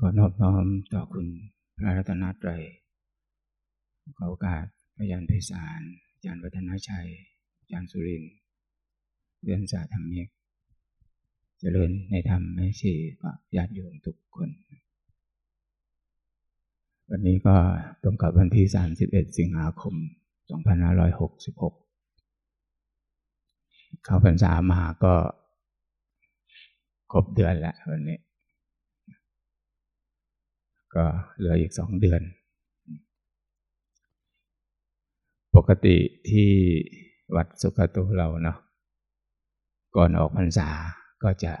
ขอนอบน้อมต่อคุณพระรัตนตรัยขอโอกาสพยานไพศาลอาจารย์วัฒนชัย อาจารย์สุรินเรื่องศาสตร์ธรรมเมกเจริญในธรรมไม่ชีกับญาติโยมทุกคน วันนี้ก็ตรงกับวันที่ 31 สิงหาคม 2566 เข้าพรรษามาก็ครบเดือนแล้ววันนี้ ก็เหลืออีกสองเดือน ปกติที่วัดสุขโตเราเนาะก่อนออกพรรษาก็จะ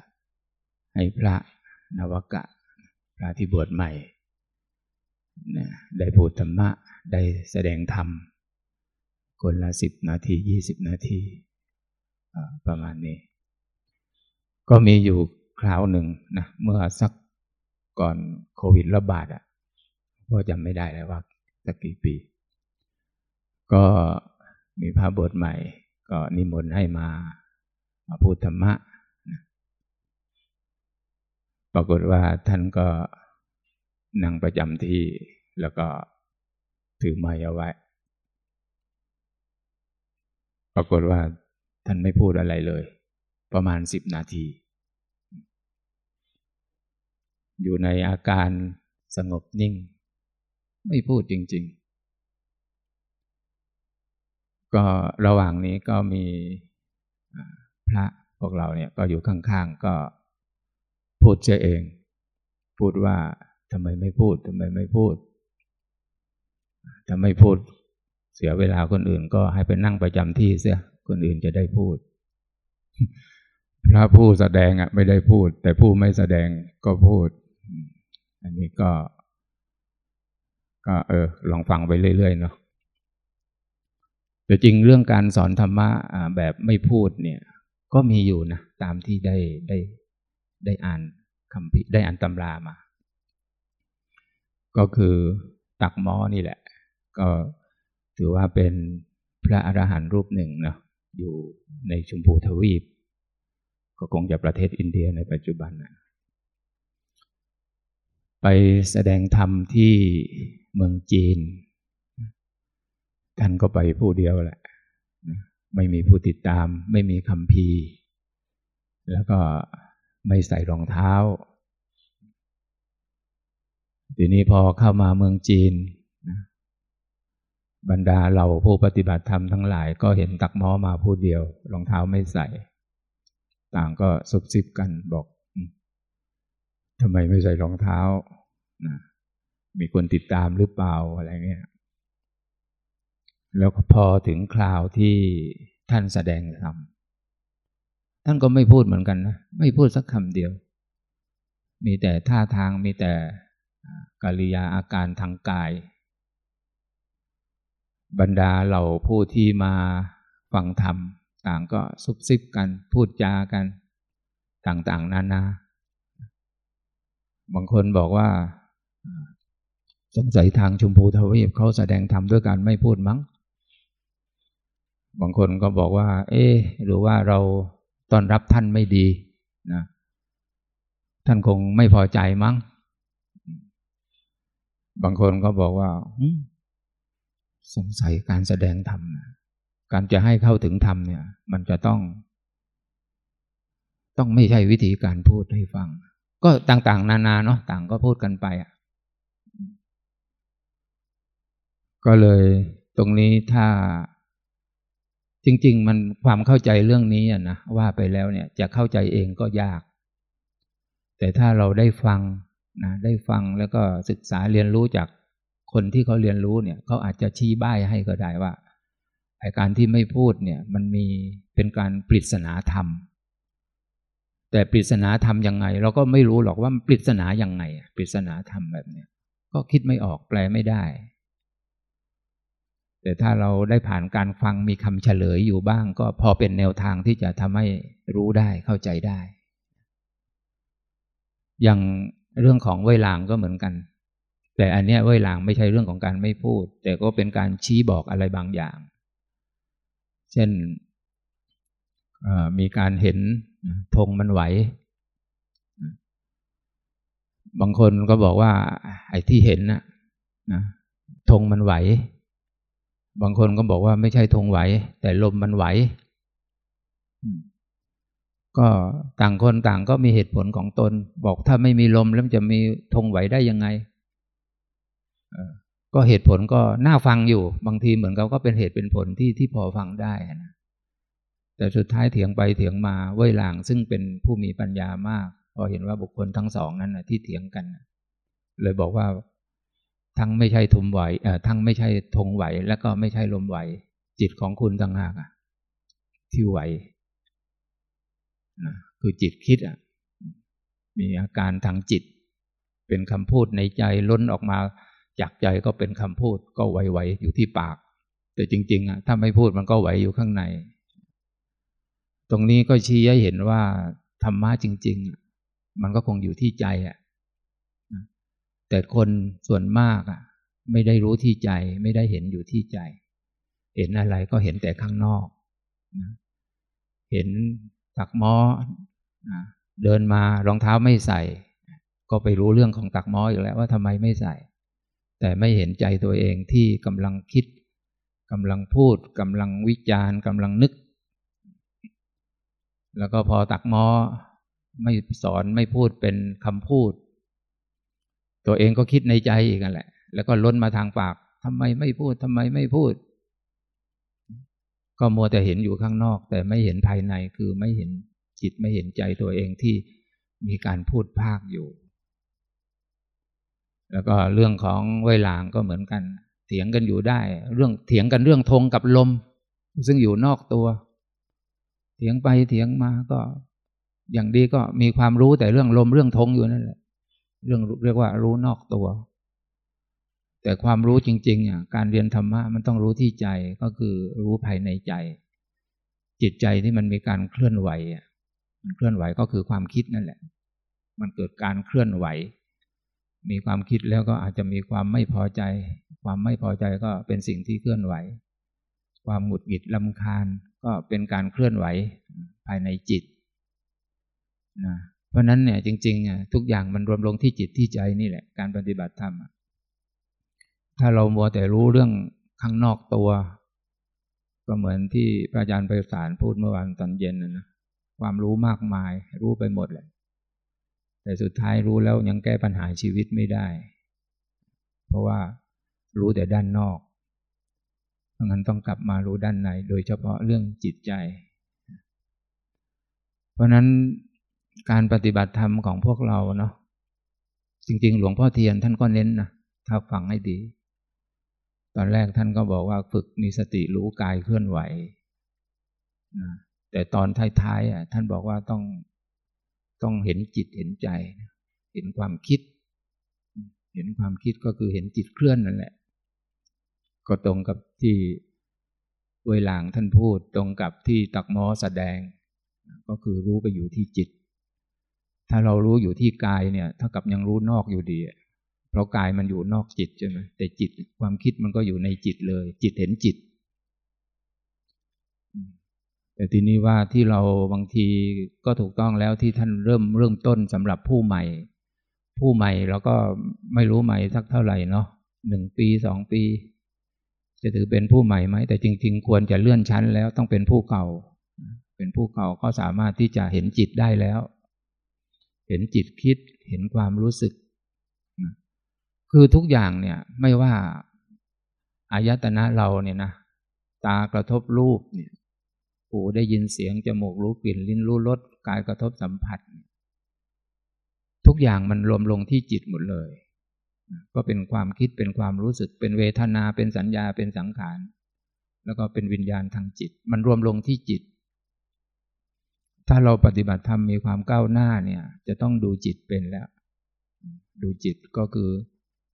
ให้พระนวกะ พระที่บวชใหม่ได้พูดธรรมะ ได้แสดงธรรม คนละสิบนาทียี่สิบนาที ประมาณนี้ ก็มีอยู่คราวหนึ่งนะเมื่อสัก ก่อนโควิดระบาดอะก็จำไม่ได้แล้วว่าสักกี่ปี ก็มีพระบทใหม่ ก็นิมนต์ให้มามาพูดธรรมะ ปรากฏว่าท่านก็นั่งประจำที่แล้วก็ถือไม้เอาไว้ ปรากฏว่าท่านไม่พูดอะไรเลย ประมาณสิบนาที อยู่ในอาการสงบนิ่ง ไม่พูดจริง ๆ ก็ระหว่างนี้ก็มีพระพวกเราเนี่ยก็อยู่ข้างๆ ก็พูดเจเอง พูดว่าทำไมไม่พูดทำไมไม่พูดถ้าไม่พูดเสียเวลาคนอื่นก็ให้ไปนั่งประจำที่เสียคนอื่นจะได้พูด พระผู้แสดงอะไม่ได้พูด แต่ผู้ไม่แสดงก็พูด อันนี้ก็ ก็เออ ลองฟังไปเรื่อยๆเนาะแต่จริงเรื่องการสอนธรรมะแบบไม่พูดเนี่ย ก็มีอยู่นะ ตามที่ได้ได้ได้อ่านคำพิได้อ่านตำรามา ก็คือตักหมอนี่แหละ ก็ถือว่าเป็นพระอรหันต์รูปหนึ่งเนาะอยู่ในชมพูทวีป ก็คงจะประเทศอินเดียในปัจจุบันนะ ไปแสดงธรรมที่เมืองจีน ท่านก็ไปผู้เดียวแหละ ไม่มีผู้ติดตาม ไม่มีคำพีแล้วก็ไม่ใส่รองเท้า ทีนี้พอเข้ามาเมืองจีน บรรดาเราผู้ปฏิบัติธรรมทั้งหลายก็เห็นตักม้อมาผู้เดียว รองเท้าไม่ใส่ ต่างก็ซุบซิบกันบอก ทำไมไม่ใส่รองเท้านะมีคนติดตามหรือเปล่าอะไรเงี้ยแล้วพอถึงคราวที่ท่านแสดงธรรมท่านก็ไม่พูดเหมือนกันนะ ไม่พูดสักคำเดียว มีแต่ท่าทางมีแต่กิริยาอาการทางกาย บรรดาเหล่าผู้ที่มาฟังธรรม ต่างก็ซุบซิบกันพูดจากัน ต่างๆ นานา บางคนบอกว่า สงสัยทางชมพูทวีปเขาแสดงธรรมด้วยการไม่พูดมั้ง บางคนก็บอกว่า เอ๊หรือว่าเราต้อนรับท่านไม่ดีนะท่านคงไม่พอใจมั้ง บางคนก็บอกว่าสงสัยการแสดงธรรมการจะให้เข้าถึงธรรมเนี่ย มันจะต้อง ต้องไม่ใช่วิธีการพูดให้ฟัง ก็ต่างๆ นานาเนาะต่างก็พูดกันไปอะก็เลยตรงนี้ถ้าจริง ๆ มันความเข้าใจเรื่องนี้นะว่าไปแล้วเนี่ยจะเข้าใจเองก็ยาก แต่ถ้าเราได้ฟังนะได้ฟังแล้วก็ศึกษาเรียนรู้จากคนที่เขาเรียนรู้เนี่ยเขาอาจจะชี้บ้ให้ก็ได้ว่าไอการที่ไม่พูดเนี่ย มันมีเป็นการปริศนาธรรม แต่ปริศนาธรรมยังไง เราก็ไม่รู้หรอกว่าปริศนายังไงปริศนาธรรมแบบเนี้ยก็คิดไม่ออกแปลไม่ได้ แต่ถ้าเราได้ผ่านการฟังมีคำเฉลยอยู่บ้าง ก็พอเป็นแนวทางที่จะทำให้รู้ได้เข้าใจได้ อย่างเรื่องของเวลางก็เหมือนกัน แต่อันนี้เวลางไม่ใช่เรื่องของการไม่พูด แต่ก็เป็นการชี้บอกอะไรบางอย่าง เช่นมีการเห็น ธงมันไหว บางคนก็บอกว่า ไอ้ที่เห็นนะนะธงมันไหว บางคนก็บอกว่าไม่ใช่ธงไหว แต่ลมมันไหว ก็ต่างคนต่างก็มีเหตุผลของตน บอกถ้าไม่มีลมแล้วจะมีธงไหวได้ยังไงก็เหตุผลก็น่าฟังอยู่ บางทีเหมือนกับก็เป็นเหตุเป็นผลที่ที่พอฟังได้นะ แต่สุดท้ายเถียงไปเถียงมาเว่ยหลางซึ่งเป็นผู้มีปัญญามาก พอเห็นว่าบุคคลทั้งสองนั้นที่เถียงกัน เลยบอกว่าทั้งไม่ใช่ทุมไหวทั้งไม่ใช่ธงไหว แล้วก็ไม่ใช่ลมไหว จิตของคุณต่างหากที่ไหวนะคือจิตคิดอะ มีอาการทางจิต เป็นคำพูดในใจล้นออกมา จากใจก็เป็นคำพูดก็ไหวๆอยู่ที่ปาก แต่จริง ๆอะถ้าไม่พูดมันก็ไหวอยู่ข้างใน ตรงนี้ก็ชี้ให้เห็นว่าธรรมะจริง ๆ มันก็คงอยู่ที่ใจอะแต่คนส่วนมากอะ ไม่ได้รู้ที่ใจ ไม่ได้เห็นอยู่ที่ใจ เห็นอะไรก็เห็นแต่ข้างนอกเห็นตักม้อเดินมารองเท้าไม่ใส่ ก็ไปรู้เรื่องของตักม้ออีกแล้วว่าทำไมไม่ใส่ แต่ไม่เห็นใจตัวเองที่กำลังคิดกำลังพูดกำลังวิจารณ์กำลังนึก แล้วก็พอตักม้อไม่สอนไม่พูดเป็นคำพูด ตัวเองก็คิดในใจอีกนั่นแหละ แล้วก็ล้นมาทางปากทำไมไม่พูดทำไมไม่พูด ก็มัวแต่เห็นอยู่ข้างนอก แต่ไม่เห็นภายในคือไม่เห็นจิตไม่เห็นใจตัวเองที่มีการพูดภาคอยู่ แล้วก็เรื่องของเวลางก็เหมือนกัน เถียงกันอยู่ได้ เรื่องเถียงกันเรื่องธงกับลม ซึ่งอยู่นอกตัว เถียงไปเถียงมาก็ อย่างดีก็มีความรู้แต่เรื่องลมเรื่องธงอยู่นั่นแหละ เรื่องเรียกว่ารู้นอกตัว แต่ความรู้จริงๆอะการเรียนธรรมะมันต้องรู้ที่ใจก็คือรู้ภายในใจ จิตใจที่มันมีการเคลื่อนไหวอะมันเคลื่อนไหวก็คือความคิดนั่นแหละ มันเกิดการเคลื่อนไหว มีความคิดแล้วก็อาจจะมีความไม่พอใจ ความไม่พอใจก็เป็นสิ่งที่เคลื่อนไหว ความหงุดหงิดลำคาญ ก็เป็นการเคลื่อนไหวภายในจิตนะเพราะนั้นเนี่ยจริงๆทุกอย่างมันรวมลงที่จิตที่ใจนี่แหละ การปฏิบัติธรรมถ้าเรามัวแต่รู้เรื่องข้างนอกตัว ก็เหมือนที่พระอาจารย์ไปสารพูดเมื่อวานตอนเย็นนะนะความรู้มากมาย รู้ไปหมดเลยแต่สุดท้ายรู้แล้วยังแก้ปัญหาชีวิตไม่ได้ เพราะว่ารู้แต่ด้านนอก เพราะงั้นต้องกลับมารู้ด้านใน โดยเฉพาะเรื่องจิตใจ เพราะนั้นการปฏิบัติธรรมของพวกเราเนาะจริง ๆ หลวงพ่อเทียนท่านก็เน้นนะถ้าฟังให้ดี ตอนแรกท่านก็บอกว่าฝึกมีสติรู้กายเคลื่อนไหวนะแต่ตอนท้ายๆอะท่านบอกว่าต้องต้องเห็นจิตเห็นใจ เห็นความคิด เห็นความคิดก็คือเห็นจิตเคลื่อนนั่นแหละ ก็ตรงกับที่เวลางท่านพูดตรงกับที่ตักมอแสดง ก็คือรู้ไปอยู่ที่จิต ถ้าเรารู้อยู่ที่กายเนี่ยเท่ากับยังรู้นอกอยู่ดี เพราะกายมันอยู่นอกจิตใช่ไหมแต่จิตความคิดมันก็อยู่ในจิตเลย จิตเห็นจิต แต่ทีนี้ว่าที่เราบางทีก็ถูกต้องแล้วที่ท่านเริ่มเริ่มต้นสำหรับผู้ใหม่ ผู้ใหม่เราก็ไม่รู้ใหม่สักเท่าไหร่เนาะหนึ่งปีสองปี จะถือเป็นผู้ใหม่ไหม แต่จริง ๆ ควรจะเลื่อนชั้นแล้วต้องเป็นผู้เก่า เป็นผู้เก่าก็สามารถที่จะเห็นจิตได้แล้ว เห็นจิตคิดเห็นความรู้สึก คือทุกอย่างเนี่ยไม่ว่าอายตนะเราเนี่ยนะตากระทบรูปเนี่ยหูได้ยินเสียงจมูกรู้กลิ่นลิ้นรู้รสกายกระทบสัมผัส ทุกอย่างมันรวมลงที่จิตหมดเลย ก็เป็นความคิดเป็นความรู้สึก เป็นเวทนาเป็นสัญญาเป็นสังขาร แล้วก็เป็นวิญญาณทางจิต มันรวมลงที่จิต ถ้าเราปฏิบัติธรรมมีความก้าวหน้าเนี่ย จะต้องดูจิตเป็นแล้ว ดูจิตก็คือ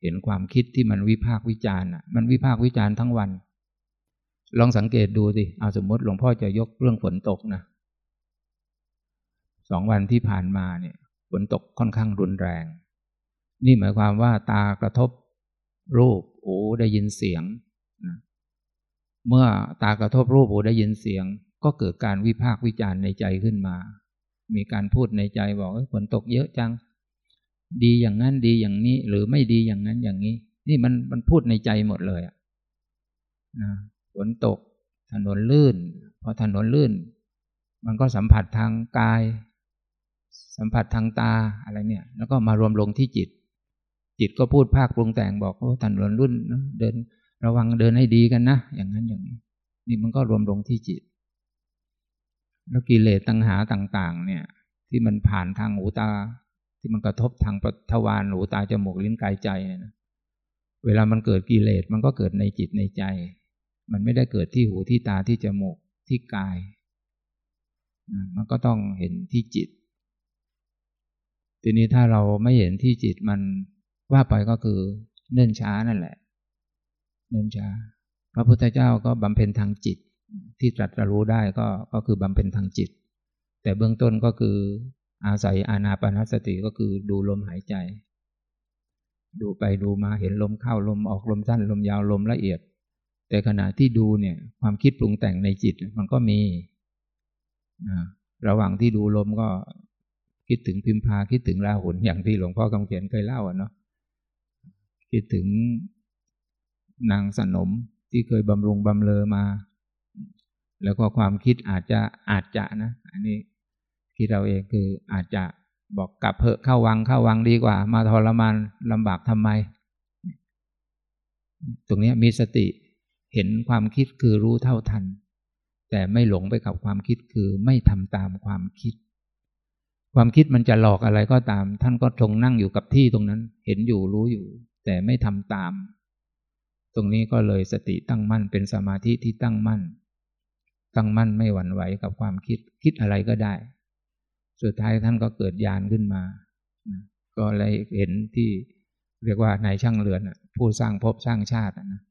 เห็นความคิดที่มันวิพากวิจารณ์อะมันวิพากวิจารณ์ทั้งวัน ลองสังเกตดูสิเอาสมมติหลวงพ่อจะยกเรื่องฝนตกนะสองวันที่ผ่านมาเนี่ยฝนตกค่อนข้างรุนแรง นี่หมายความว่าตากระทบรูปหูได้ยินเสียงนะเมื่อตากระทบรูปหูได้ยินเสียง ก็เกิดการวิพากษ์วิจารณ์ในใจขึ้นมา มีการพูดในใจบอกฝนตกเยอะจัง ดีอย่างนั้นดีอย่างนี้ หรือไม่ดีอย่างนั้นอย่างนี้ นี่มันมันพูดในใจหมดเลยอะนะฝนตกถนนลื่น พอถนนลื่น มันก็สัมผัสทางกาย สัมผัสทางตาอะไรเนี่ย แล้วก็มารวมลงที่จิต จิตก็พูดภาคปรุงแต่งบอกโอ้ถนนลื่นนะเดินระวังเดินให้ดีกันนะ อย่างนั้นอย่างนี้ นี่มันก็รวมลงที่จิต แล้วกิเลสตัณหาต่าง ๆ เนี่ย ที่มันผ่านทางหูตา ที่มันกระทบทางปทวารหูตาจมูกลิ้นกายใจเนี่ยนะเวลามันเกิดกิเลสมันก็เกิดในจิตในใจ มันไม่ได้เกิดที่หูที่ตาที่จมูกที่กาย มันก็ต้องเห็นที่จิต ทีนี้ถ้าเราไม่เห็นที่จิตมัน ว่าไปก็คือเนื่นช้านั่นแหละ เนื่นช้า พระพุทธเจ้าก็บำเพ็ญทางจิต ที่ตรัสรู้ได้ก็ก็คือบำเพ็ญทางจิต แต่เบื้องต้นก็คืออาศัยอานาปนสติก็คือดูลมหายใจ ดูไปดูมาเห็นลมเข้าลมออกลมสั้นลมยาวลมละเอียด แต่ขณะที่ดูเนี่ยความคิดปรุงแต่งในจิตมันก็มีนะระหว่างที่ดูลมก็คิดถึงพิมพาคิดถึงราหุนอย่างที่หลวงพ่อคำเขียนเคยเล่าอะเนาะ คิดถึงนางสนมที่เคยบำรุงบำเลอมา แล้วก็ความคิดอาจจะอาจจะนะ อันนี้คิดเราเองคืออาจจะบอกกลับเพอเข้าวังเข้าวังดีกว่า มาทรมานลำบากทำไม ตรงนี้มีสติเห็นความคิดคือรู้เท่าทัน แต่ไม่หลงไปกับความคิดคือไม่ทำตามความคิด ความคิดมันจะหลอกอะไรก็ตาม ท่านก็ทงนั่งอยู่กับที่ตรงนั้น เห็นอยู่รู้อยู่ แต่ไม่ทำตาม ตรงนี้ก็เลยสติตั้งมั่นเป็นสมาธิที่ตั้งมั่น ตั้งมั่นไม่หวั่นไหวกับความคิดคิดอะไรก็ได้ สุดท้ายท่านก็เกิดญาณขึ้นมา ก็เลยเห็นที่เรียกว่านายช่างเรือนผู้สร้างภพสร้างชาตินะ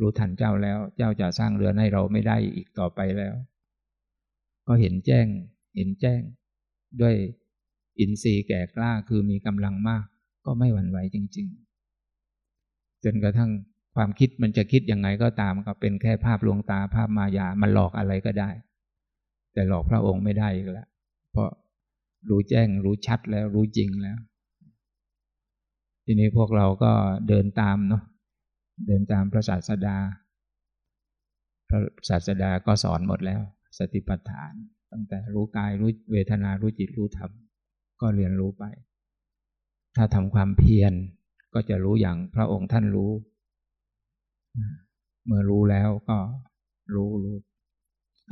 รู้ทันเจ้าแล้ว เจ้าจะสร้างเรือนให้เราไม่ได้อีกต่อไปแล้ว ก็เห็นแจ้ง เห็นแจ้ง ด้วยอินทรีย์แก่กล้าคือมีกำลังมาก ก็ไม่หวั่นไหวจริง ๆ จนกระทั่งความคิดมันจะคิดยังไงก็ตามก็เป็นแค่ภาพลวงตาภาพมายามันหลอกอะไรก็ได้ แต่หลอกพระองค์ไม่ได้อีกแล้วเพราะรู้แจ้งรู้ชัดแล้วรู้จริงแล้ว ทีนี้พวกเราก็เดินตามเนาะเดินตามพระศาสดา พระศาสดาก็สอนหมดแล้ว สติปัฏฐาน ตั้งแต่รู้กายรู้เวทนารู้จิตรู้ธรรมก็เรียนรู้ไป ถ้าทำความเพียร ก็จะรู้อย่างพระองค์ท่านรู้ เมื่อรู้แล้วก็รู้รู้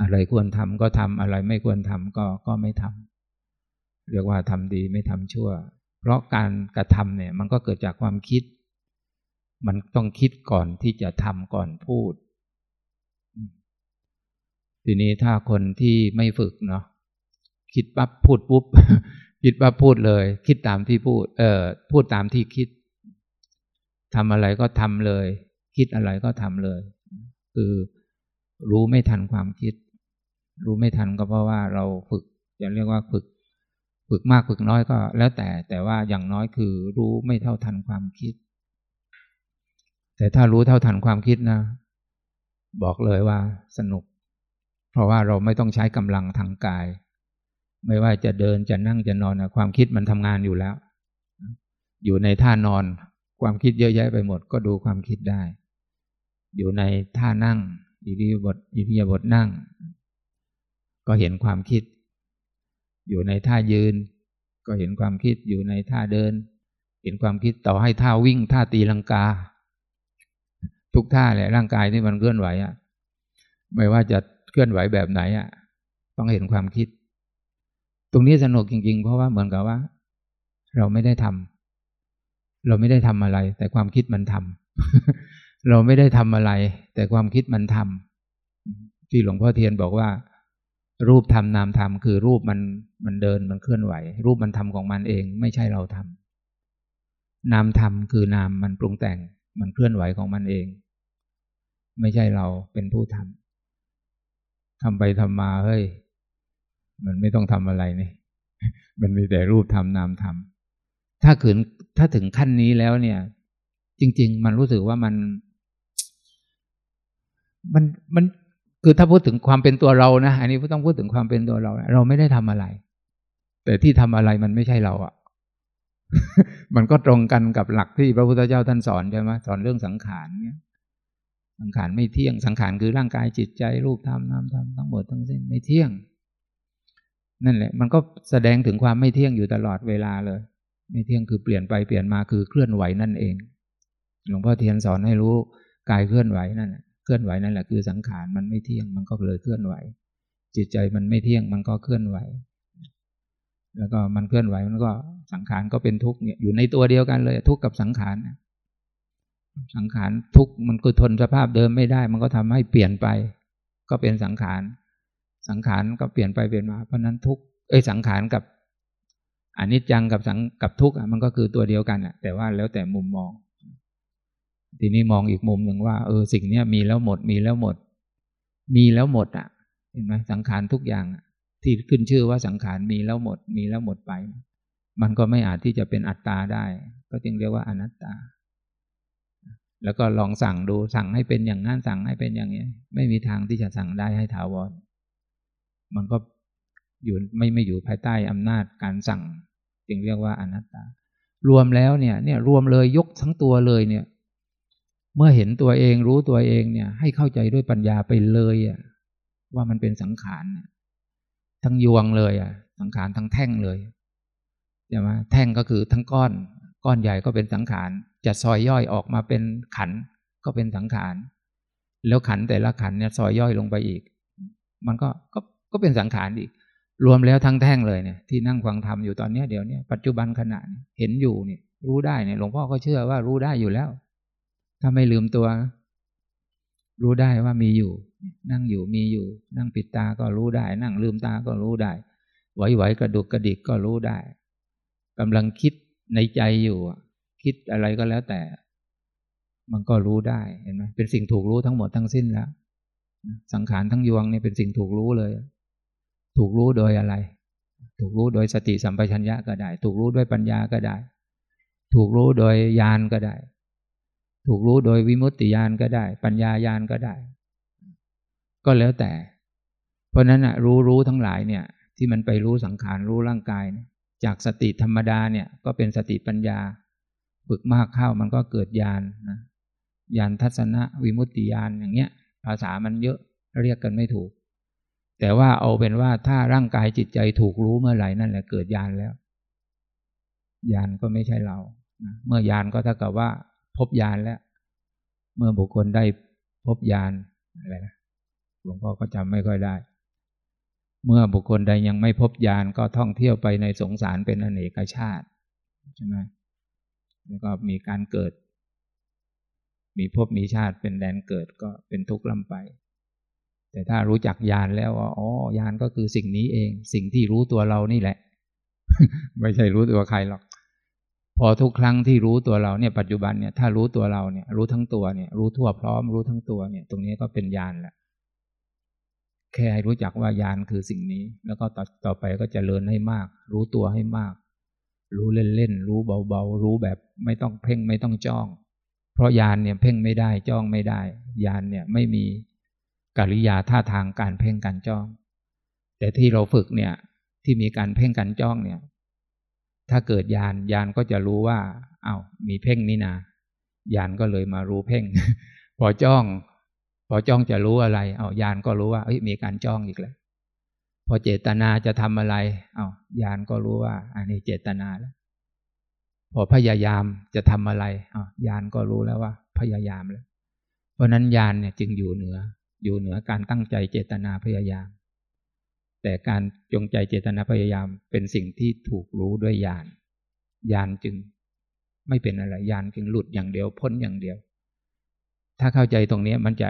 อะไรควรทำก็ทำอะไรไม่ควรทำก็ก็ไม่ทำเรียกว่าทำดีไม่ทำชั่ว เพราะการกระทำเนี่ยมันก็เกิดจากความคิด มันต้องคิดก่อนที่จะทำก่อนพูด ทีนี้ถ้าคนที่ไม่ฝึกเนาะคิดปั๊บพูดปุ๊บคิดปั๊บพูดเลย คิดตามที่พูด เออพูดตามที่คิด ทำอะไรก็ทำเลย คิดอะไรก็ทำเลย คือรู้ไม่ทันความคิด รู้ไม่ทันก็เพราะว่าเราฝึกจะเรียกว่าฝึก ฝึกมากฝึกน้อยก็ แล้วแต่แต่ว่าอย่างน้อยคือ รู้ไม่เท่าทันความคิด แต่ถ้ารู้เท่าทันความคิดนะ บอกเลยว่าสนุก เพราะว่าเราไม่ต้องใช้กำลังทางกาย ไม่ว่าจะเดินจะนั่งจะนอนนะความคิดมันทำงานอยู่แล้ว อยู่ในท่านอน ความคิดเยอะแยะไปหมด ก็ดูความคิดได้ อยู่ในท่านั่งอิริยาบถอิริยาบถนั่ง ก็เห็นความคิด อยู่ในท่ายืน ก็เห็นความคิดอยู่ในท่าเดิน เห็นความคิดต่อให้ท่าวิ่งท่าตีลังกา ทุกท่าแหละร่างกายที่มันเคลื่อนไหวอะไม่ว่าจะเคลื่อนไหวแบบไหนอะต้องเห็นความคิด ตรงนี้สนุกจริง ๆ เพราะว่าเหมือนกับว่า เราไม่ได้ทำ เราไม่ได้ทำอะไร แต่ความคิดมันทำเราไม่ได้ทำอะไร แต่ความคิดมันทำที่หลวงพ่อเทียนบอกว่า รูปธรรมนามธรรมคือรูปมันมันเดินมันเคลื่อนไหว รูปมันทำของมันเอง ไม่ใช่เราทำนามธรรมคือนามมันปรุงแต่ง มันเคลื่อนไหวของมันเอง ไม่ใช่เราเป็นผู้ทำทำไปทำมาเฮ้ยมันไม่ต้องทำอะไรนี่มันมีแต่รูปทำนามทำ ถ้าขืนถ้าถึงขั้นนี้แล้วเนี่ย จริง ๆ มันรู้สึกว่ามัน มันมันคือถ้าพูดถึงความเป็นตัวเรานะอันนี้ต้องพูดถึงความเป็นตัวเรา เราไม่ได้ทำอะไร แต่ที่ทำอะไรมันไม่ใช่เราอะ มันก็ตรงกันกับหลักที่พระพุทธเจ้าท่านสอนใช่ไหมสอนเรื่องสังขารเนี่ยสังขารไม่เที่ยงสังขารคือร่างกายจิตใจรูปธรรมนามธรรมทั้งหมดทั้งสิ้นไม่เที่ยง นั่นแหละ มันก็แสดงถึงความไม่เที่ยงอยู่ตลอดเวลาเลย ไม่เที่ยงคือเปลี่ยนไปเปลี่ยนมาคือเคลื่อนไหวนั่นเอง หลวงพ่อเทียนสอนให้รู้กายเคลื่อนไหวนั่นเคลื่อนไหวนั่นแหละคือสังขารมันไม่เที่ยงมันก็เลยเคลื่อนไหว จิตใจมันไม่เที่ยงมันก็เคลื่อนไหว แล้วก็มันเคลื่อนไหวมันก็สังขารก็เป็นทุกข์เนี่ยอยู่ในตัวเดียวกันเลยทุกข์กับสังขารสังขารทุกข์มันก็ทนสภาพเดิมไม่ได้ มันก็ทำให้เปลี่ยนไป ก็เป็นสังขาร สังขารก็เปลี่ยนไปเปลี่ยนมาเพราะนั้นทุกข์เอ้สังขารกับ อันิจจังกับสังกับทุกข์มันก็คือตัวเดียวกันอะ แต่ว่าแล้วแต่มุมมอง ทีนี้มองอีกมุมหนึ่งว่าเออสิ่งเนี้ยมีแล้วหมดมีแล้วหมด มีแล้วหมดอะ เห็นไหมสังขารทุกอย่างที่ขึ้นชื่อว่าสังขารมีแล้วหมด มีแล้วหมดไป มันก็ไม่อาจที่จะเป็นอัตตาได้ ก็จึงเรียกว่าอนัตตา แล้วก็ลองสั่งดูสั่งให้เป็นอย่างนั้นสั่งให้เป็นอย่างนี้ ไม่มีทางที่จะสั่งได้ให้ถาวรมันก็อยู่ไม่ไม่อยู่ภายใต้อำนาจการสั่ง จึงเรียกว่าอนัตตา รวมแล้วเนี่ยเนี่ยรวมเลยยกทั้งตัวเลยเนี่ย เมื่อเห็นตัวเองรู้ตัวเองเนี่ย ให้เข้าใจด้วยปัญญาไปเลยอะว่ามันเป็นสังขารทั้งยวงเลยอะ สังขารทั้งแท่งเลยใช่ไหมแท่งก็คือทั้งก้อน ก้อนใหญ่ก็เป็นสังขารจะซอยย่อยออกมาเป็นขันก็เป็นสังขารแล้วขันแต่ละขันเนี่ยซอยย่อยลงไปอีก มันก็ก็ก็เป็นสังขารอีก รวมแล้วทั้งแท่งเลยเนี่ยที่นั่งฟังธรรมอยู่ตอนนี้เดี๋ยวนี้ปัจจุบันขณะเห็นอยู่เนี่ย รู้ได้เนี่ยหลวงพ่อก็เชื่อว่ารู้ได้อยู่แล้ว ถ้าไม่ลืมตัว รู้ได้ว่ามีอยู่ นั่งอยู่มีอยู่ นั่งปิดตาก็รู้ได้ นั่งลืมตาก็รู้ได้ไหวๆกระดุกกระดิกก็รู้ได้กำลังคิดในใจอยู่คิดอะไรก็แล้วแต่ มันก็รู้ได้เห็นไหมเป็นสิ่งถูกรู้ทั้งหมดทั้งสิ้นแล้วสังขารทั้งยวงเนี่ยเป็นสิ่งถูกรู้เลย ถูกรู้โดยอะไร ถูกรู้โดยสติสัมปชัญญะก็ได้ ถูกรู้ด้วยปัญญาก็ได้ ถูกรู้โดยญาณก็ได้ ถูกรู้โดยวิมุตติญาณก็ได้ ปัญญาญาณก็ได้ ก็แล้วแต่ เพราะนั้นอะรู้รู้ทั้งหลายเนี่ย ที่มันไปรู้สังขารรู้ร่างกาย จากสติธรรมดาเนี่ยก็เป็นสติปัญญา ฝึกมากเข้ามันก็เกิดญาณนะญาณทัศนะวิมุตติญาณอย่างเงี้ย ภาษามันเยอะเรียกกันไม่ถูก แต่ว่าเอาเป็นว่าถ้าร่างกายจิตใจถูกรู้เมื่อไหร่นั่นแหละเกิดญาณแล้วญาณก็ไม่ใช่เราเมื่อญาณก็เท่ากับว่า พบญาณแล้ว เมื่อบุคคลได้พบญาณอะไรนะหลวงพ่อก็จำไม่ค่อยได้ เมื่อบุคคลใดยังไม่พบญาณก็ท่องเที่ยวไปในสงสารเป็นอเนกชาติใช่ไหมแล้วก็มีการเกิด มีพบมีชาติเป็นแดนเกิดก็เป็นทุกข์ลำไป แต่ถ้ารู้จักญาณแล้วว่าอ๋อญาณก็คือสิ่งนี้เอง สิ่งที่รู้ตัวเรานี่แหละ ไม่ใช่รู้ตัวใครหรอก พอทุกครั้งที่รู้ตัวเราเนี่ยปัจจุบันเนี่ยถ้ารู้ตัวเราเนี่ยรู้ทั้งตัวเนี่ย รู้ทั่วพร้อมรู้ทั้งตัวเนี่ย ตรงนี้ก็เป็นญาณแหละแค่ให้รู้จักว่าญาณคือสิ่งนี้ แล้วก็ต่อต่อไปก็จเจริญให้มาก รู้ตัวให้มาก รู้เล่นๆรู้เบาๆ รู้แบบไม่ต้องเพ่งไม่ต้องจ้อง เพราะญาณเนี่ยเพ่งไม่ได้จ้องไม่ได้ญาณเนี่ยไม่มี กริยาท่าทางการเพ่งการจ้อง แต่ที่เราฝึกเนี่ยที่มีการเพ่งการจ้องเนี่ย ถ้าเกิดยานยานก็จะรู้ว่าอา้าวมีเพ่งนี่นายานก็เลยมารู้เพ่ง พอจ้อง พอจ้องจะรู้อะไรเอายานก็รู้ว่าเอ้ยมีการจ้องอีกแล้วพอเจตนาจะทำอะไร เอายานก็รู้ว่า อันนี้เจตนาแล้วพอพยายามจะทำอะไร เอายานก็รู้แล้วว่า พยายามแล้ว เพราะนั้นยานเนี่ยจึงอยู่เหนือ อยู่เหนือการตั้งใจเจตนาพยายาม แต่การจงใจเจตนาพยายามเป็นสิ่งที่ถูกรู้ด้วยญาณญาณจึงไม่เป็นอะไรญาณจึงหลุดอย่างเดียวพ้นอย่างเดียว ถ้าเข้าใจตรงนี้มันจะ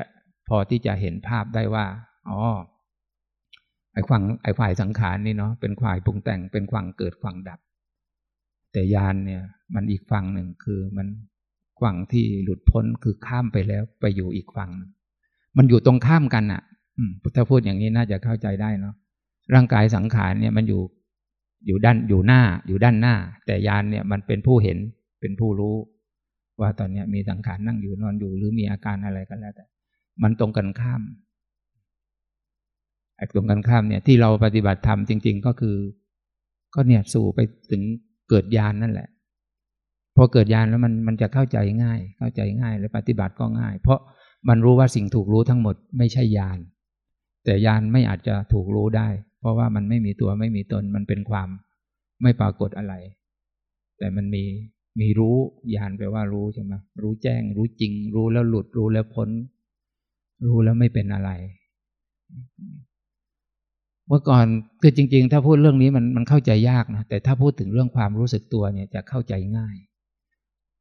พอที่จะเห็นภาพได้ว่าอ๋อไอ้ฝั่งไอ้ฝ่ายสังขารนี่เนาะเป็นฝ่ายปรุงแต่งเป็นฝั่งเกิดฝั่งดับ แต่ญาณเนี่ย มันอีกฝั่งหนึ่งคือมันฝั่งที่หลุดพ้นคือข้ามไปแล้วไปอยู่อีกฝั่งหนึ่ง มันอยู่ตรงข้ามกันอะถ้าพูดอย่างนี้น่าจะเข้าใจได้เนาะร่างกายสังขารเนี่ยมันอยู่อยู่ด้านอยู่หน้าอยู่ด้านหน้า แต่ยานเนี่ยมันเป็นผู้เห็นเป็นผู้รู้ ว่าตอนนี้มีสังขารนั่งอยู่นอนอยู่ หรือมีอาการอะไรกันแล้วแต่ มันตรงกันข้ามไอ้ตรงกันข้ามเนี่ยที่เราปฏิบัติธรรมจริง ๆ ก็คือ ก็เนี่ยสู่ไปถึงเกิดญาณนนั่นแหละ พอเกิดญาณแล้วมันมันจะเข้าใจง่าย เข้าใจง่ายและปฏิบัติก็ง่าย เพราะ มันรู้ว่าสิ่งถูกรู้ทั้งหมดไม่ใช่ญาณแต่ญาณไม่อาจจะถูกรู้ได้ เพราะว่ามันไม่มีตัวไม่มีตนมันเป็นความไม่ปรากฏอะไร แต่มันมีมีรู้ญาณแปลว่ารู้ใช่ไหมรู้แจ้ง รู้จริง รู้แล้วหลุดรู้แล้วพ้น รู้แล้วไม่เป็นอะไร เมื่อก่อนคือจริง ๆ ถ้าพูดเรื่องนี้มันมันเข้าใจยากนะแต่ถ้าพูดถึงเรื่องความรู้สึกตัวเนี่ยจะเข้าใจง่าย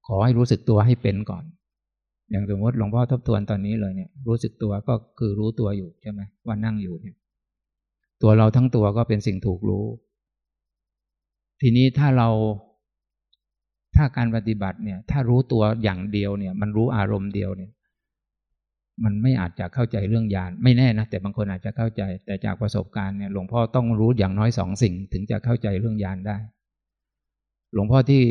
ขอให้รู้สึกตัวให้เป็นก่อน อย่างสมมติหลวงพ่อทบทวนตอนนี้เลยเนี่ย รู้สึกตัวก็คือรู้ตัวอยู่ใช่ไหมว่านั่งอยู่เนี่ย ตัวเราทั้งตัวก็เป็นสิ่งถูกรู้ ทีนี้ถ้าเราถ้าการปฏิบัติเนี่ย ถ้ารู้ตัวอย่างเดียวเนี่ย มันรู้อารมณ์เดียวเนี่ย มันไม่อาจจะเข้าใจเรื่องญาณไม่แน่นะแต่บางคนอาจจะเข้าใจ แต่จากประสบการณ์เนี่ยหลวงพ่อต้องรู้อย่างน้อยสองสิ่ง ถึงจะเข้าใจเรื่องญาณได้ หลวงพ่อที่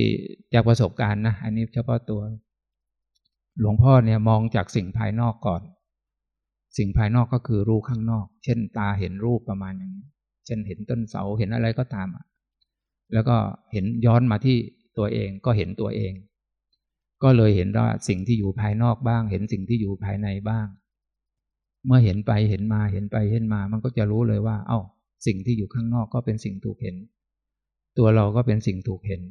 จากประสบการณ์นะอันนี้เฉพาะตัว หลวงพ่อเนี่ยมองจากสิ่งภายนอกก่อน สิ่งภายนอกก็คือรูข้างนอก เช่น ตาเห็นรูปประมาณอย่างนี้เช่นเห็นต้นเสาเห็นอะไรก็ตามอะแล้วก็เห็นย้อนมาที่ตัวเองก็เห็นตัวเอง ก็เลยเห็นว่าสิ่งที่อยู่ภายนอกบ้าง เห็นสิ่งที่อยู่ภายในบ้าง เมื่อเห็นไปเห็นมาเห็นไปเห็นมา มันก็จะรู้เลยว่า เอา้า สิ่งที่อยู่ข้างนอกก็เป็นสิ่งถูกเห็น ตัวเราก็เป็นสิ่งถูกเห็น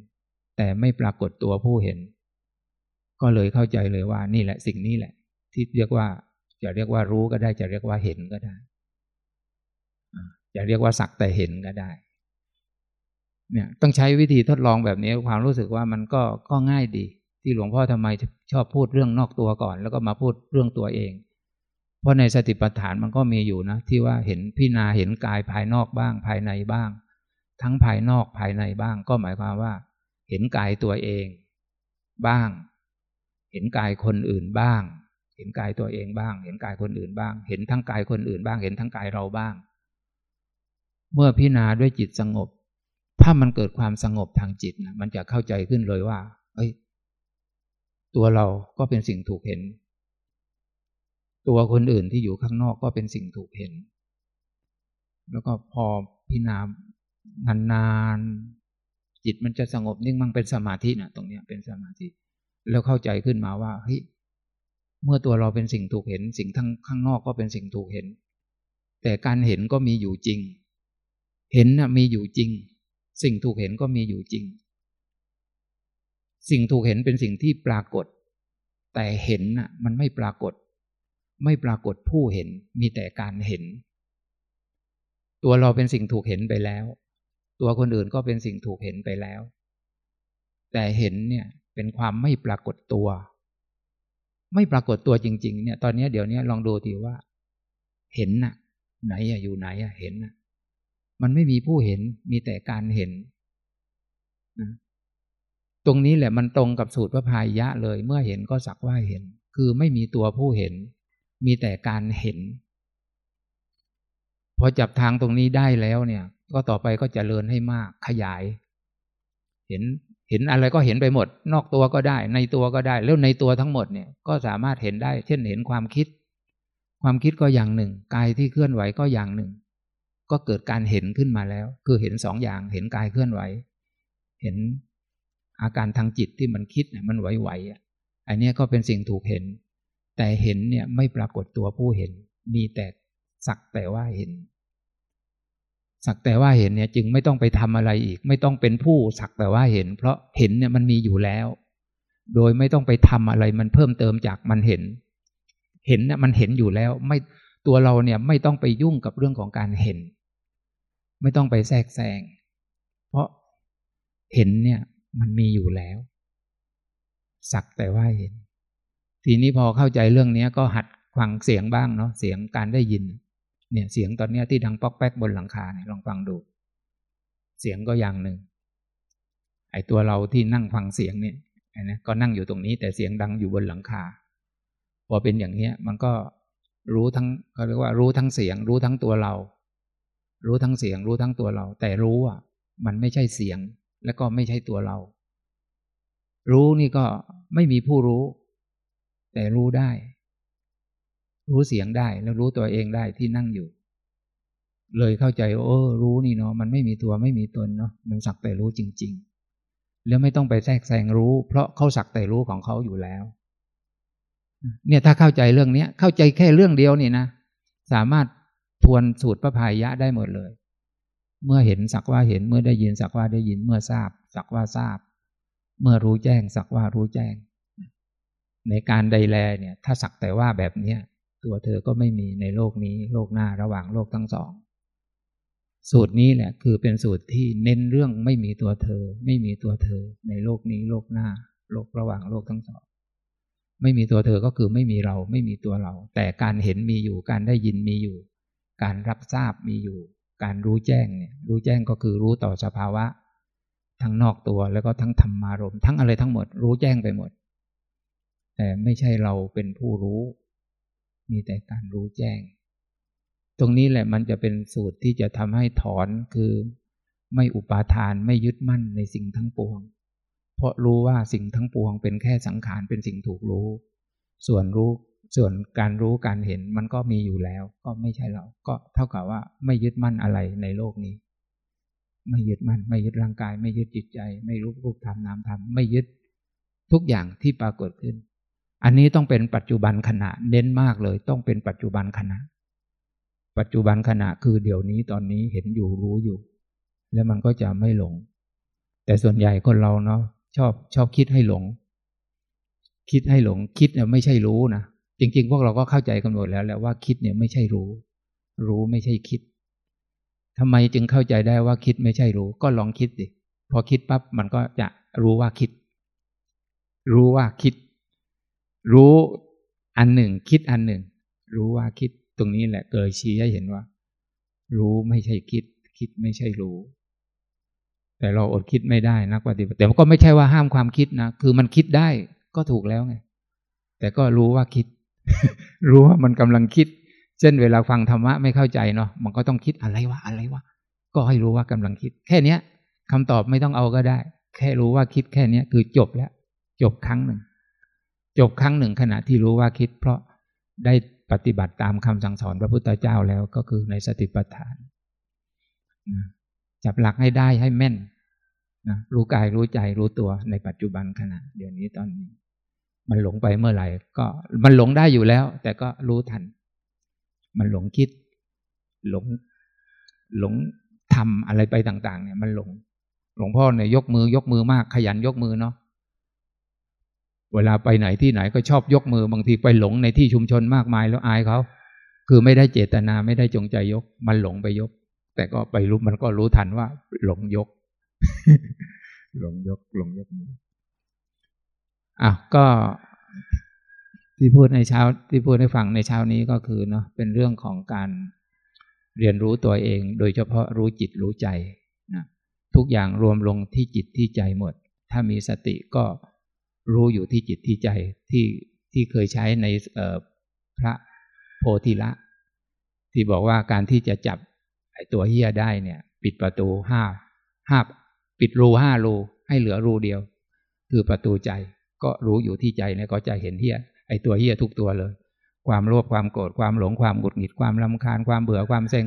แต่ไม่ปรากฏตัวผู้เห็น ก็เลยเข้าใจเลยว่านี่แหละสิ่งนี้แหละ ที่เรียกว่า จะเรียกว่ารู้ก็ได้ จะเรียกว่าเห็นก็ได้จะเรียกว่าสักแต่เห็นก็ได้ เนี่ยต้องใช้วิธีทดลองแบบนี้ความรู้สึกว่ามันก็ก็ง่ายดี ที่หลวงพ่อทำไมชอบพูดเรื่องนอกตัวก่อน แล้วก็มาพูดเรื่องตัวเอง เพราะในสติปัฏฐานมันก็มีอยู่นะที่ว่าเห็นพิณาเห็นกายภายนอกบ้าง ภายในบ้าง ทั้งภายนอกภายในบ้าง ก็หมายความว่า เห็นกายตัวเอง บ้าง เห็นกายคนอื่นบ้าง เห็นกายตัวเองบ้าง เห็นกายคนอื่นบ้าง เห็นทั้งกายคนอื่นบ้าง เห็นทั้งกายเราบ้าง เมื่อพิจารณาด้วยจิตสงบ ถ้ามันเกิดความสงบทางจิตนะมันจะเข้าใจขึ้นเลยว่า เอ้ย ตัวเราก็เป็นสิ่งถูกเห็น ตัวคนอื่นที่อยู่ข้างนอกก็เป็นสิ่งถูกเห็น แล้วก็พอพิจารณานานๆจิตมันจะสงบนิ่งมันเป็นสมาธินะตรงนี้เป็นสมาธิ แล้วเข้าใจขึ้นมาว่าเฮ้ยเมื่อตัวเราเป็นสิ่งถูกเห็น สิ่งทั้งข้างนอกก็เป็นสิ่งถูกเห็น แต่การเห็นก็มีอยู่จริง เห็นนะมีอยู่จริง สิ่งถูกเห็นก็มีอยู่จริง สิ่งถูกเห็นเป็นสิ่งที่ปรากฏ แต่เห็นน่ะมันไม่ปรากฏ ไม่ปรากฏผู้เห็นมีแต่การเห็น ตัวเราเป็นสิ่งถูกเห็นไปแล้ว ตัวคนอื่นก็เป็นสิ่งถูกเห็นไปแล้ว แต่เห็นเนี่ย เป็นความไม่ปรากฏตัว ไม่ปรากฏตัวจริง ๆ เนี่ย ตอนนี้เดี๋ยวนี้ลองดูทีว่า เห็นน่ะ ไหนอะอยู่ไหนอะเห็นน่ะ มันไม่มีผู้เห็นมีแต่การเห็นนะตรงนี้แหละมันตรงกับสูตรพระพายยะเลย เมื่อเห็นก็สักว่าเห็น คือไม่มีตัวผู้เห็น มีแต่การเห็น พอจับทางตรงนี้ได้แล้วเนี่ย ก็ต่อไปก็จเจริญให้มากขยาย เห็น เห็นอะไรก็เห็นไปหมด นอกตัวก็ได้ ในตัวก็ได้ แล้วในตัวทั้งหมดเนี่ยก็สามารถเห็นได้ เช่นเห็นความคิด ความคิดก็อย่างหนึ่ง กายที่เคลื่อนไหวก็อย่างหนึ่ง ก็เกิดการเห็นขึ้นมาแล้ว คือเห็นสองอย่าง เห็นกายเคลื่อนไหว เห็นอาการทางจิตที่มันคิดเนี่ยมันไหวๆอันนี้ก็เป็นสิ่งถูกเห็น แต่เห็นเนี่ยไม่ปรากฏตัวผู้เห็น มีแต่สักแต่ว่าเห็น สักแต่ว่าเห็นเนี่ยจึงไม่ต้องไปทำอะไรอีก ไม่ต้องเป็นผู้สักแต่ว่าเห็น เพราะเห็นเนี่ยมันมีอยู่แล้ว โดยไม่ต้องไปทำอะไรมันเพิ่มเติมจากมันเห็น เห็นเนี่ยมันเห็นอยู่แล้ว ไม่ตัวเราเนี่ยไม่ต้องไปยุ่งกับเรื่องของการเห็น ไม่ต้องไปแทรกแซงเพราะเห็นเนี่ยมันมีอยู่แล้ว สักแต่ว่าเห็น ทีนี้พอเข้าใจเรื่องนี้ก็หัดฟังเสียงบ้างเนาะเสียงการได้ยิน เนี่ยเสียงตอนนี้ที่ดังป๊อกแป๊กบนหลังคาเนี่ยลองฟังดู เสียงก็อย่างหนึ่ง ไอ้ตัวเราที่นั่งฟังเสียงเนี่ยนะก็นั่งอยู่ตรงนี้ แต่เสียงดังอยู่บนหลังคา พอเป็นอย่างเนี้ยมันก็รู้ทั้งเขาเรียกว่ารู้ทั้งเสียง รู้ทั้งตัวเรา รู้ทั้งเสียง รู้ทั้งตัวเรา แต่รู้อะ มันไม่ใช่เสียง และก็ไม่ใช่ตัวเรา รู้นี่ก็ไม่มีผู้รู้ แต่รู้ได้ รู้เสียงได้ แล้วรู้ตัวเองได้ที่นั่งอยู่ เลยเข้าใจโอ้รู้นี่เนาะมันไม่มีตัวไม่มีตนเนาะมันสักแต่รู้จริง ๆ แล้วไม่ต้องไปแทรกแซงรู้ เพราะเขาสักแต่รู้ของเขาอยู่แล้ว เนี่ยถ้าเข้าใจเรื่องเนี้ยเข้าใจแค่เรื่องเดียวนี่นะสามารถทวนสูตรพระพายะได้หมดเลย เมื่อเห็นสักว่าเห็นเมื่อได้ยินสักว่าได้ยินเมื่อทราบ สักว่าทราบ เมื่อรู้แจ้ง สักว่ารู้แจ้ง ในการใดแลเนี่ย ถ้าสักแต่ว่าแบบเนี้ย ตัวเธอก็ไม่มีในโลกนี้โลกหน้าระหว่างโลกทั้งสอง สูตรนี้แหละคือเป็นสูตรที่เน้นเรื่องไม่มีตัวเธอ ไม่มีตัวเธอ ในโลกนี้โลกหน้า โลกระหว่างโลกทั้งสอง ไม่มีตัวเธอก็คือไม่มีเราไม่มีตัวเรา แต่การเห็นมีอยู่การได้ยินมีอยู่ การรับทราบมีอยู่ การรู้แจ้งเนี่ยรู้แจ้งก็คือรู้ต่อสภาวะ ทั้งนอกตัวแล้วก็ทั้งธรรมารมทั้งอะไรทั้งหมด รู้แจ้งไปหมด แต่ไม่ใช่เราเป็นผู้รู้ มีแต่การรู้แจ้ง ตรงนี้แหละมันจะเป็นสูตรที่จะทำให้ถอนคือไม่อุปาทานไม่ยึดมั่นในสิ่งทั้งปวง เพราะรู้ว่าสิ่งทั้งปวง เป็นแค่สังขารเป็นสิ่งถูกรู้ ส่วนรู้ส่วนการรู้การเห็นมันก็มีอยู่แล้ว ก็ไม่ใช่เรา ก็เท่ากับว่าไม่ยึดมั่นอะไรในโลกนี้ ไม่ยึดมั่น ไม่ยึดร่างกาย ไม่ยึดจิตใจ ไม่รู้รูปธรรมนามธรรมไม่ยึดทุกอย่างที่ปรากฏขึ้น อันนี้ต้องเป็นปัจจุบันขณะเน้นมากเลย ต้องเป็นปัจจุบันขณะ ปัจจุบันขณะคือเดี๋ยวนี้ตอนนี้เห็นอยู่รู้อยู่ แล้วมันก็จะไม่หลง แต่ส่วนใหญ่คนเราเนาะชอบชอบคิดให้หลง คิดให้หลง คิดเนี่ยไม่ใช่รู้นะจริง ๆ พวกเราก็เข้าใจกันหมดแล้วแหละว่าคิดเนี่ยไม่ใช่รู้ รู้ไม่ใช่คิดทำไมจึงเข้าใจได้ว่าคิดไม่ใช่รู้ ก็ลองคิดดิพอคิดปั๊บมันก็จะรู้ว่าคิด รู้ว่าคิด รู้อันหนึ่ง คิดอันหนึ่ง รู้ว่าคิดตรงนี้แหละเกิดชี้ให้เห็นว่า รู้ไม่ใช่คิด คิดไม่ใช่รู้ แต่เราอดคิดไม่ได้นักปฏิบัติแต่ก็ไม่ใช่ว่าห้ามความคิดนะคือมันคิดได้ก็ถูกแล้วไงแต่ก็รู้ว่าคิด รู้ว่ามันกำลังคิด เช่นเวลาฟังธรรมะไม่เข้าใจเนาะมันก็ต้องคิดอะไรวะอะไรวะก็ให้รู้ว่ากำลังคิด แค่เนี้ยคำตอบไม่ต้องเอาก็ได้ แค่รู้ว่าคิดแค่เนี้ยคือจบแล้ว จบครั้งหนึ่ง จบครั้งหนึ่งขณะที่รู้ว่าคิด เพราะได้ปฏิบัติตามคำสั่งสอนพระพุทธเจ้าแล้วก็คือในสติปัฏฐาน จับหลักให้ได้ให้แม่นนะรู้กายรู้ใจรู้ตัวในปัจจุบันขณะ เดี๋ยวนี้ตอนนี้ มันหลงไปเมื่อไหร่ ก็มันหลงได้อยู่แล้ว แต่ก็รู้ทัน มันหลงคิด หลงหลงทำอะไรไปต่าง ๆ เนี่ย มันหลง หลวงพ่อเนี่ยยกมือยกมือมากขยันยกมือเนาะ เวลาไปไหนที่ไหนก็ชอบยกมือบางทีไปหลงในที่ชุมชนมากมายแล้วอายเขา คือไม่ได้เจตนาไม่ได้จงใจยก มันหลงไปยก แต่ก็ไปรู้มันก็รู้ทันว่า หลงยก หลงยก หลงยกมืออะก็ที่พูดในเช้าที่พูดให้ฟังในเช้านี้ก็คือเนาะเป็นเรื่องของการเรียนรู้ตัวเอง โดยเฉพาะรู้จิตรู้ใจนะทุกอย่างรวมลงที่จิตที่ใจหมด ถ้ามีสติก็ รู้อยู่ที่จิตที่ใจที่ที่เคยใช้ในพระโพธิละ ที่บอกว่าการที่จะจับไอตัวเฮียได้เนี่ย ปิดประตูห้าห้าปิดรูห้ารูให้เหลือรูเดียว คือประตูใจก็รู้อยู่ที่ใจเนี่ยก็จะเห็นเฮียไอตัวเฮียทุกตัวเลย ความโลภความโกรธความหลงความหงุดหงิดความลำคาญความเบื่อความเซ็ง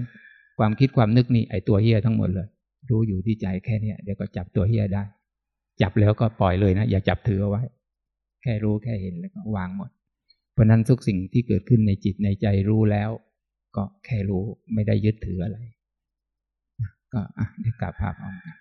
ความคิดความนึกนี่ไอตัวเฮียทั้งหมดเลย รู้อยู่ที่ใจแค่นี้เดี๋ยวก็จับตัวเฮียได้ จับแล้วก็ปล่อยเลยนะ อย่าจับถือเอาไว้ แค่รู้แค่เห็นแล้วก็วางหมด เพราะนั้นทุกสิ่งที่เกิดขึ้นในจิตในใจรู้แล้ว ก็แค่รู้ไม่ได้ยึดถืออะไร ก็อะเดี๋ยวกลับภาพออกกัน